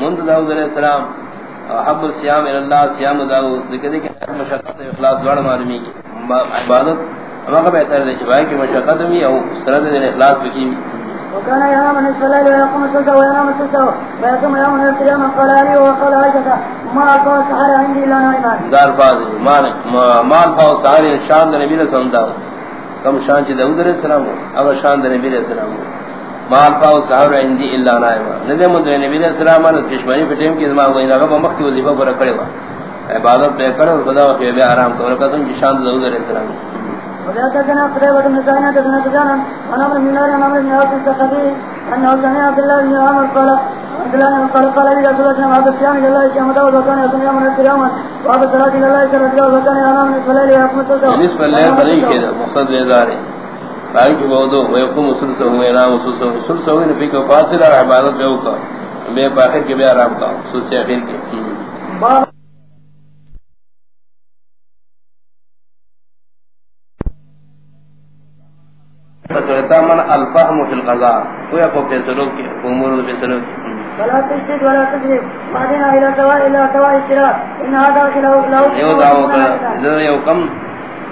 منذ داود علیہ السلام حب السیام اللہ سیام داود ذکر کہ مشقت اخلاص دوڑ معلومی کی عبادت اما کا بہتر ہے کہ کی مشقت بھی او سرد نے اخلاص بھی وكان ينام نصف الليل ويقوم السلسة وينام السلسة ويقوم يوم من القيامة قال علي وقال عائشة ما أقوى السحر عندي إلا نائمان دار فاضي مالك مال فاو سحر شان نبي رسول الله کم شان چ داؤد علیہ السلام اب شان نبی علیہ السلام مال پاو سحر عندي الا نائما ندے مد نبی علیہ السلام نے چشمانی پہ ٹیم کی ما ہوئی نہ مخ کی وظیفہ پر کڑے وا عبادت پہ کرو خدا کے بے آرام کرو. قسم کی شان داؤد علیہ السلام. وذاكرنا قريبة من زينة بن سجانا ونمر من نار ونمر من عاصم السخبي أنه سمع عبد الله بن عمر قال عبد الله بن قال قال إذا سلسنا وعبد الصيام لله كما داود وكان يصوم يوم يوما وعبد الصلاة لله كما داود وكان ينام نصف الليل ويقوم السلسة نصف الليل بني كده مقصد لذاري باقي کی بہت ويقوم سلسة وينام سلسة سلسة وين فيك فاصلة عبادت بيوكا بے پاکر کے بے آرام کا سلسة اخیر کے۔ فتویتا من الفهم فی القضاء کوئی اپو فیصلو کی امور فیصلو کی۔ فلا تشتد ولا تجرب بعدنا الى سواء الى سواء الشراء ان هذا خلاف له یو داو کا یو کم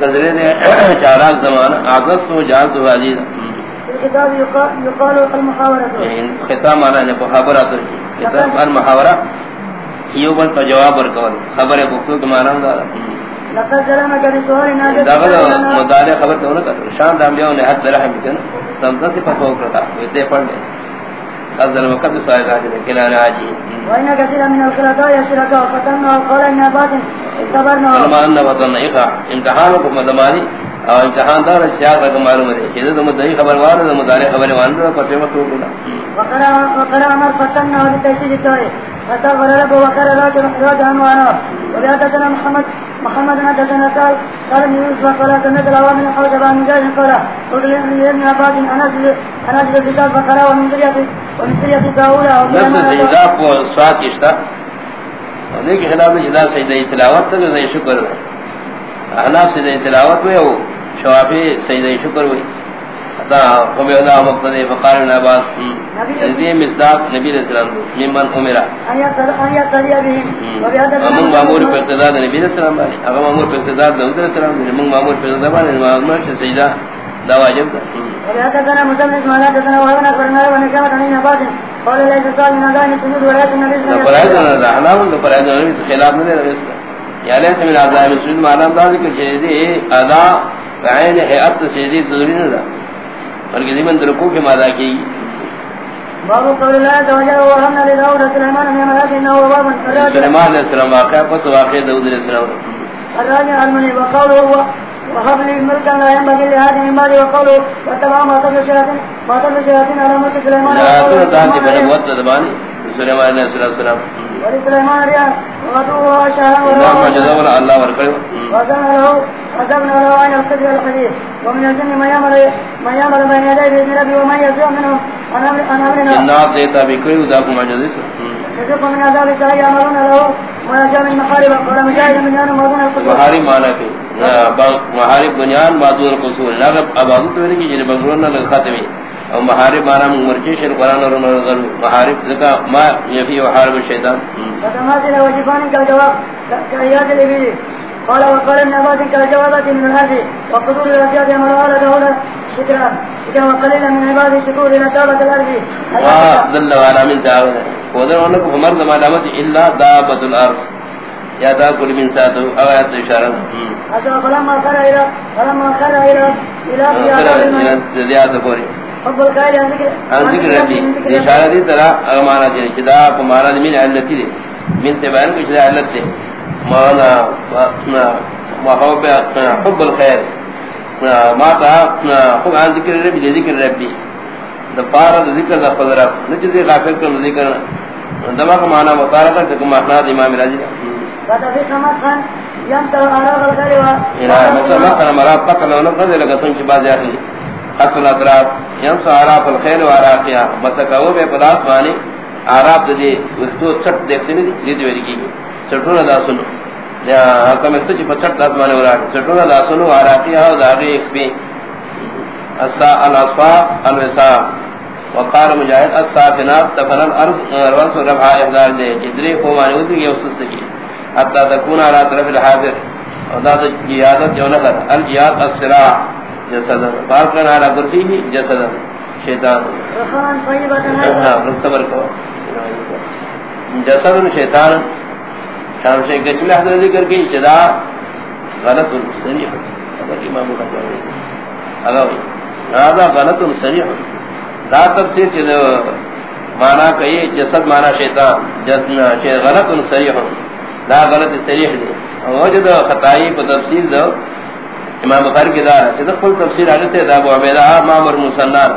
گزرے دے چالات زمان عادت تو جات تو عزیز المحاورة ختام انا نے محاورہ کتاب المحاورہ یہ بل تو جواب ورکول۔ خبر لقد ظلمك بسؤال خبر تو نہ کر شان دام دیو نے حد رحم کن سمجھ سے پتہ کرتا۔ تے پڑھ قد ظلمك بسؤال ناجد کنا راجی وإن كثيرا من الخلطاء يشرك وفتنا وقال إن بات استبرنا علماء أن وطن إخا امتحانكم مدماني او امتحان دار سیاق کا معلوم کہ یہ مدعی خبر ہے مدارے خبر مت ہو گیا وقرا وقرا امر فتنا ولتشديد التوي فتغفر له وقال لا تحتاج عن وانا ولا محمد محمد حدثنا قال قال ابن يوسف قال سمعت الاوامر حوج بن مجاهد قال قلت لابن عباس انزل انزل الكتاب فقرا ومن قريه ومن قريه داوود اشتا لیکن خلاف جدا سجدہ تلاوت تک شکر احناف سجدہ تلاوت ہوئے وہ شوافی سجدہ شکر ہوئی تا قوم یودا مقتدی فقال ابن عباس ذی مصداق نبی علیہ السلام ممن امرا من مامور پر اقتداء نبی علیہ السلام علی اگر مامور پر اقتداء داود علیہ السلام من مامور پر اقتداء علی مامور سے سجدہ دا واجب تھا وبيعتنا مسلم مالا تنا وهنا فرنا ونكما تنين عباد قال لا يزال من اذان السجود ولا النبي صلى الله عليه وسلم فرائض انا حلال خلاف نہیں ہے یا ليس من اعضاء السجود معنی ذلك کہ ادا عین حیات سجدی ضروری نہ بلکہ زمین درکو کے مادا کی باب قول الله تعالى وهمنا لداود سليمان من مراد انه باب سليمان علیہ السلام واقع پس واقع داود علیہ السلام الراجع المني وقوله هو لي ملكا لا ينبغي لهذه من مالي وقوله واتبع ما تبع شياطين ما تبع شياطين على ملك سليمان لا تنتهي بنبوة زباني سليمان علیہ السلام ولسليمان رياء وغدوه شهرا اللهم جزاء الله وركله وزمنا له وزمنا له عين الخزي والحديث ومن الجن ما يامر ما يامر بين يديه باذن ربه ومن يزيع منهم عن امرنا جنات دیتا بكل ذاك معجزه يزيق من عذاب الساعه يامرون له. يشاء من محارب قال مجاهد من يان موضوع القصور محارب مانا کہ محارب بنیان معذور قصور. لغب ابادو تو کہ جن بنگرون نہ خاتمی. او محارب مانا مرجش القران اور نظر محارب ذکا ما يفي وحارب الشيطان فتماثل وجفان كالجواب كايات الابل قال وقال النبات كالجوابات من الهدي وقدور الاسياد يمر على دولة شكرا شكرا وقليلا من عباد الشكور الى تابة الارض. ذل وانا من ودر انك عمر ما دامت الا دابة الارض. یا دا کل من ساتو آیات اشارت حسنا فلما خر الى فلما خر الى الى زیادہ کوری. حب الخير عن ذكر عن ذکر ربی. اشارت دی طرح اغمانا چلی چدا پا مانا دی من علتی دی. من تبین کچھ دی علت دی. مانا محب حب الخير. ما تا حب عن ذکر ربی دی ذکر ربی. دپارا ذکر دا فضرہ نجزی غافل کر ذکر کا معنی مطارقہ کہ محنات امام راجی وتفيق مسخن يمتر أعراض الغيوة مثلا مراب قتل ونقض لگا اطراف یمسو عراف الخیل و عراقیہ بسکاو بے پلاس مانی عراف دے وستو چھٹ دیکھ سنی دی دیدی ویدی کی چھٹونا دا سنو یا حکم استو چی پچھٹ داس مانی وراٹ چھٹونا دا سنو عراقیہ و داغی ایک پی الاصفاق الوساق وقال مجاہد الصافنات تفن الارض روانس و احضار دے جدری قومانی ودی یہ اسس کی حتی تکون على طرف الحاضر. وذات جیادت جو نقر الجیاد السراع جسدا باقن على برفیه جسدا شیطان. ہاں، رخان طيبة هيدا صبر کو جسد، شیطان. شام سے گچل حضر ذکر کی، جدا. غلط صریح اگر امام بخاری اگر هذا غلط صریح دا تفسیر چیز مانا کئی جسد مانا شیطان. جسنا شیط غلط صریح دا غلط صریح دی. وجد خطائی کو تفسیر دو امام بخاری کی دار ہے کل تفسیر حضرت دا ابو عبیدہ مامر مسنان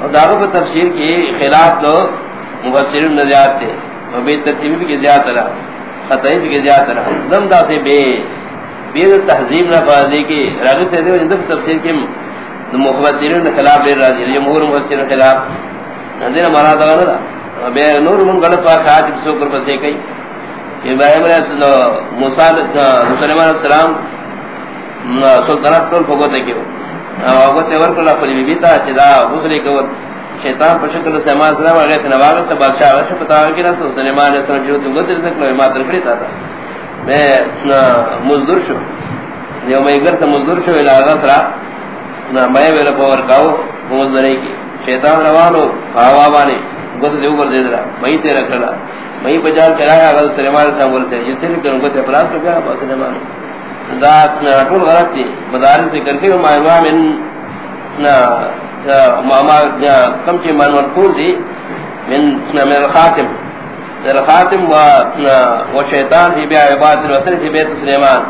اور داغو کو تفسیر کی خلاف دو مفسرین نزیاد تھے اور بے ترتیبی بھی کی زیادہ رہا خطائی بھی کی زیادہ رہا دم دا سے بے بے تحذیب نہ فاضی کی. راغب سے دو جندب تفسیر کی مفسرین خلاف لے راضی جمہور مفسرین خلاف. اندر مانا دا بے نور من غلط واقعات کی سوکر پسے کئی ابراہیم علیہ السلام، موسیٰ سلیمان السلام سلطنت کل فگوتے کیو. آگوتے ورکل اپنی بی بیتا چدا غسلی کور شیطان پر شکل سلیمان السلام آگئے تھے نواغت سے بادشاہ آگئے شکل تاوی کی رسول سلیمان علیہ السلام جو جلوتی غسلی سکلو ما ترکڑی تا تھا میں مزدور شو. دیو میں گر سے مزدور شو الہ غسرا میں ویلہ پور کاؤ مزدوری کی شیطان روانو آوا بانی غسلی اوپر دے درہ میں تیرہ کلا میں بجال کرایا اگر سلیمان صاحب بولتے ہیں جتنے کروں کو تے اپلاس کر گیا با سلیمان ذات نہ ٹول غلط تھی، مدارس سے کر کے ما امام ان نہ ماما کم چی من مرکول دی، من من الخاتم الخاتم و و شیطان فی بیا عباد الوسر فی بیت سلیمان۔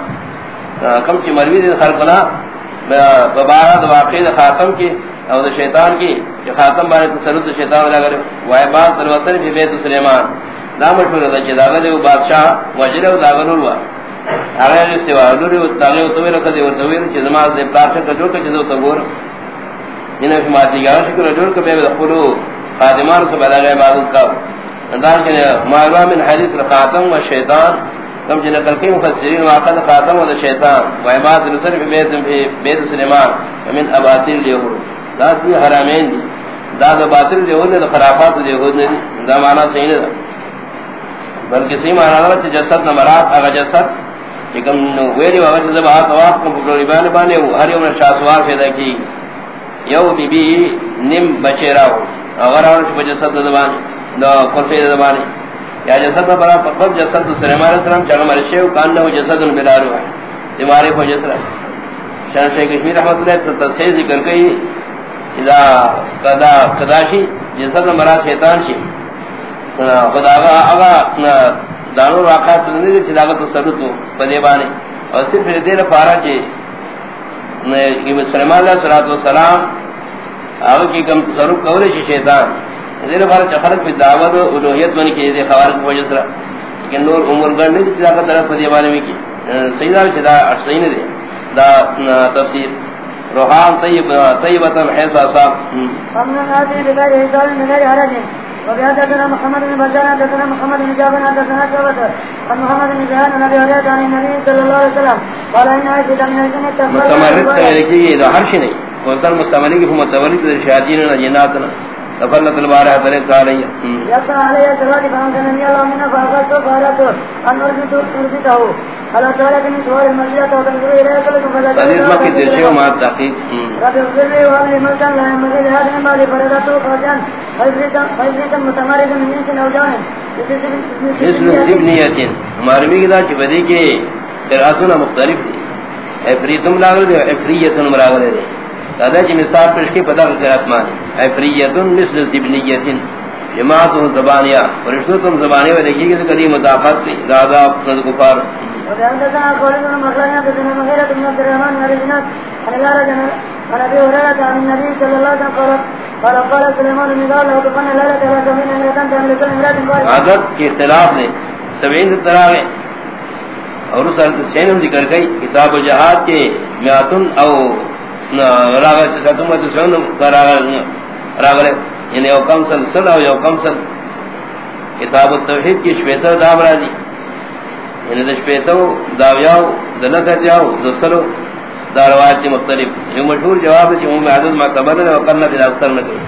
کم چی مروی دی خلقنا ببارہ دو واقعی خاتم کی او دا شیطان کی کہ خاتم بارے تسلط شیطان لگا رہے و عباد الوسر فی بیت سلیمان۔ دا مشہور ہے کہ داغه دی بادشاہ وجره او داغه نور وا هغه یې سیوا لوري او تاغه او توې راکې او توې چې زما دې پلاټه ته جوړ کړي ته ګور ینه چې ماته یې شکر جوړ کړي به خپل خادمان سره بلغه عبادت کا۔ انداز کې معلومه من حدیث رقاتم و شیطان کم جن کل کے مفسرین واقع خاتم و شیطان و عباد رسول فی بیت فی بیت سلیمان ومن اباطیل الیہود. ذات بھی حرامین دی. دا دا باطل الیہود نے خرافات الیہود نے دا معنی صحیح نہیں بلکہ سی معنی اللہ چی جسد نمرات اگا جسد چکم ویلی وغیر جزب آت واقع کم پکلوری بانے بانے ہر یوم شاہ سوار پیدا کی یو بی بی نم بچے راو اگر آنچ پا جسد دبانے دو قرفی دبانے یا جسد نمرات پکل جسد سلیمان علیہ السلام اسلام چاگم رشیو کاننہو جسد بلارو ہے دیمارے کو جسد شان شیخ کشمیر رحمت اللہ تصحیح ذکر کئی۔ اذا قدا قداشی جسد نمرات شیطان شی۔ خدا آگا آگا دانو واقعات نہیں دے چھتا آگا تسلط ہو پدے اور صرف دیر پارا چھے سلمان علیہ السلام آگا کی کم تصرف کولے چھے شیطان۔ دیر چھے خلق پی دعوت الوحیت بنی کی دے خوارق کو وجہ سرا لیکن نور عمر گرد نہیں چھتا آگا طرف پدے بانے میں کی سیدہ چھتا اٹھسئی نہیں دے دا تفسیر. روحان طیب طیبتا حیث اصاب فمن الناس بغير حساب من غير حرج وبحدثنا محمد بن بشار حدثنا محمد بن جابر حدثنا شعبة. عن محمد بن زهان عن ابي هريره عن النبي صلى الله عليه وسلم. قال ان عائشه من الجنه مستمرت کرے کہ یہ ہر شے نہیں وصل مستمری کی متولد شیاطین جناتنا تفلت البارہ بنے قال يا عليه الصلاه والسلام الله من فاقت فارت ان ارجو تربته على ذلك من سوال المسجد وتنظر الى كل فضل حدیث مکی دیشو ما تحقیق رب اغفر لي وهب ملكا لا ينبغي لهذا المال فريضته خرجا فيزيد متمرد من کے مختلف دی۔ افریتم لاغل دادا جی مثال پیش کے پتہ مان افریتن مثل ابنیتین جماعت زبانیہ فرشتوں تم میں دیکھیے کہ کدی مضافت دی دادا اپنا کفار. وحدثنا کے اختلاف نے سبعین طرح اور اس حالت ذکر گئی کتاب و جہاد کے میاتن او راغت ستمت سنم راغلے. یعنی او کم سل سل او یو کم سل کتاب التوحید کی شویتر دام را یعنی دی یعنی دا شویتو داویاو دلسر جاو دسلو داروات کی مختلف. یہ مشہور جواب ہے کہ ہم عدد معتبر ہے وقرنا دل اکثر نہ کوئی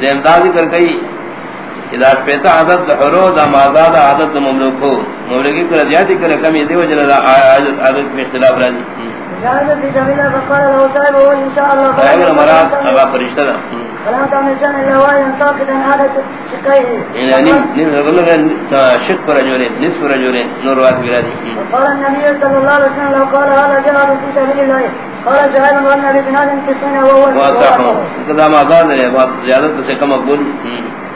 زیندازی کر گئی اذا شپیتا عدد حرو دا مازاد عدد مملوک ہو مملکی کر زیادی کر کمی دیو جنہ دا عدد میں اختلاف را دی فقال له صاحبه إن شاء الله فاہم مراد ابا فرشتہ دا فلم تعمل شأن إلا وهي ساقطا على شقيه یعنی نیم رجلین شق رجلین نصف رجلین نوروات برا دی قال النبي صلى الله عليه وسلم لو قال هذا جهاد في سبيل الله قال شهاد والنبي بناد تسعين وهو واسحو کدا مازاد ہے بہت زیادت سے کم مقبول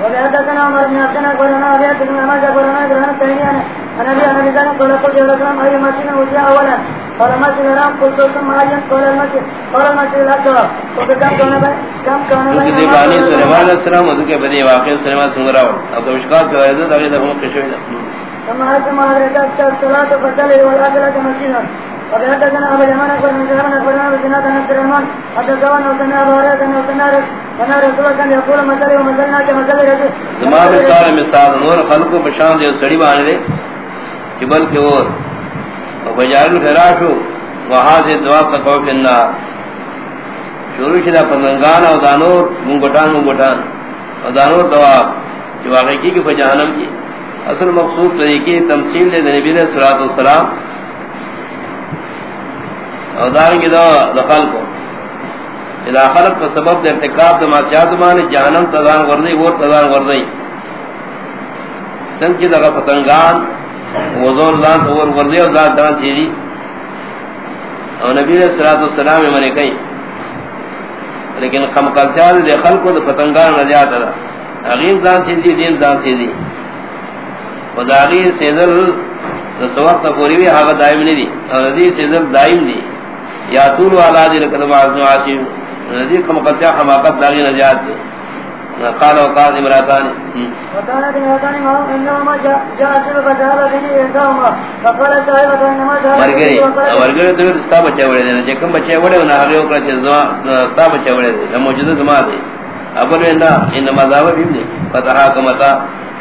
وبهذا عمر بن عبد الله قال انا ابيت بن ماجه قال انا ابن سيريان انا ابي انا بن قال قلت يا رسول الله اي مسجد وجاء اولا مسجد سلیمان علیہ السلام کے سلیمان اب ہم من عبد الرحمن رسول الله يقول ومثلنا كمثل تمام مثال مثال نور خلق کو بشان دے سڑی بانے دے جبل کے اور وجعل الفراش وہاں سے دعا تکو فی النار. شروع شدہ پندنگان او دانور منگوٹان منگوٹان او دانور دعا جو واقعی کی فجہنم کی اصل مقصود طریقی تمثیل دے نبی نے علیہ الصلوۃ والسلام. او دارنگی دا دخل کو اذا خلق پر سبب دے ارتکاب دے معصیات مانے جہنم تزان وردی وہ تزان وردی چند کی دغا پتنگان وزور ذات اور وردی اور ذات دان چیزی اور نبی علیہ الصلوۃ والسلام نے کہیں لیکن کم کلچال دے خلق دے پتنگان نجات دا اغین ذات چیزی دین ذات چیزی وداغی سیدل سوقت پوری بھی حاغ دائم نہیں دی۔ اور دی سیدل دائم دی۔ یا طول والا دی لکت معظم عاصم۔ نزید کم قطع حماقت لاغی نجات دی قال وقال امراتان وكان بنياتان معهم انهما جاء سبب ذهب به فقال صاحبة انما مرگئی ورگئی تو ستا وڑے دینا چکم بچے وڑے انہا حقی اکرا چیز ستا بچے وڑے دینا موجود زمان دی. ابن انہا انما ذهب بھی فتحا کمتا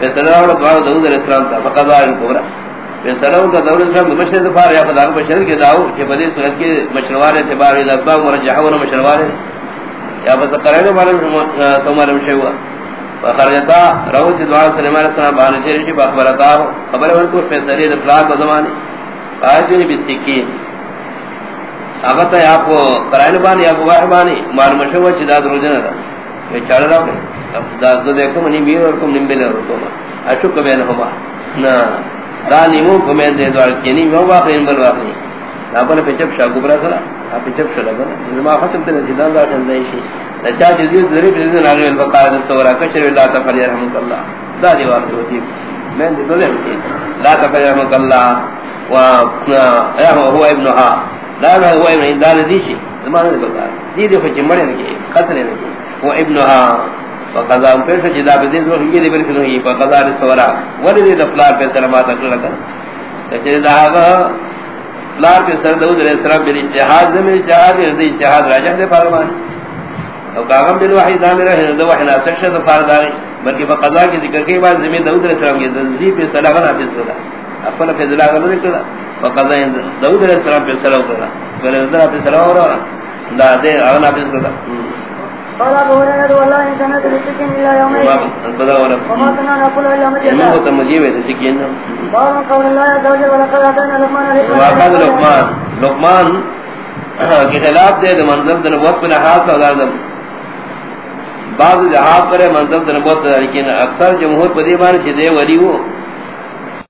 اور دعا دعود علیہ السلام تا فقضا الکبرہ فیصلہ کا دور اسلام مشرے دفار یا کو بشر کے داو کہ بدی صورت کے مشروار اعتبار الاسباب مرجحہ و مشروار یا بس قرائن معلوم تو معلوم شہوا فخرجتا روت دعا سلمان علیہ السلام بہانے چیرے شی باخبرتا خبر ورکو فیصلی دفلاق و زمانے آجونی بسکین آغتا یا کو قرائن بانی یا کو واحد بانی، معلوم شہوا چی داد روزنہ دا. یہ چاڑ رہا ہے دا دو دیکھو منی بیر ورکو نمبیل ورکو ما اشک بینہما نا. دا نیمو کمیں دے دوار کینی، مو واقعی بل واقعی اپن پچپ شا گبرا سرا پچپ شا لگا۔ ما ختم تے زیدان دا چند شی۔ لچا جزی ذری بزن ناغی البقار الصورا کشر لا تفر يرحمك الله دا دی واقعی ہوتی میں دے دولے لا تفر يرحمك الله و یا هو ابنها لا لا هو ابن دار دیشی زمان دے بتا دی دے فچ مڑے نکی قتل نکی هو ابنها فقضا ام پیسے جدا بدین رو یہ بل کلو ہی فقضا الصورا ولدی دفلار پہ سلامات اکل لگا کہ دا لا کے سر داؤد علیہ السلام بن اجتہاد میں اجتہاد ہے یعنی اجتہاد راجہ دے فرمان او کاغم بن وحی ظاہر ہے دو وحی ناسخ شد فارداری بلکہ بقضا کی ذکر کے بعد زمین داؤد علیہ السلام کی تنظیف پہ صلاح نافذ کرا اپنا پہ ذلہ غلط کرا وقضا داؤد علیہ السلام پہ صلاح کرا بلے ذلہ پہ صلاح ہو رہا۔ دا دے اغنا نافذ کرا قال ابو هريره والله ان كانت لسكن الى يوم وما كنا نقول الا مجدا تو مجھے ہے سکین قال قول الله عز وجل ولقد اتينا لقمان واقعہ لقمان؟ لقمان کے خلاف دے دے منظر دے نبوت پر لحاظ اور آدم بعض جہاں پر منظر دے نبوت لیکن اکثر جمہور پر دیوان چھ دے ولی ہو.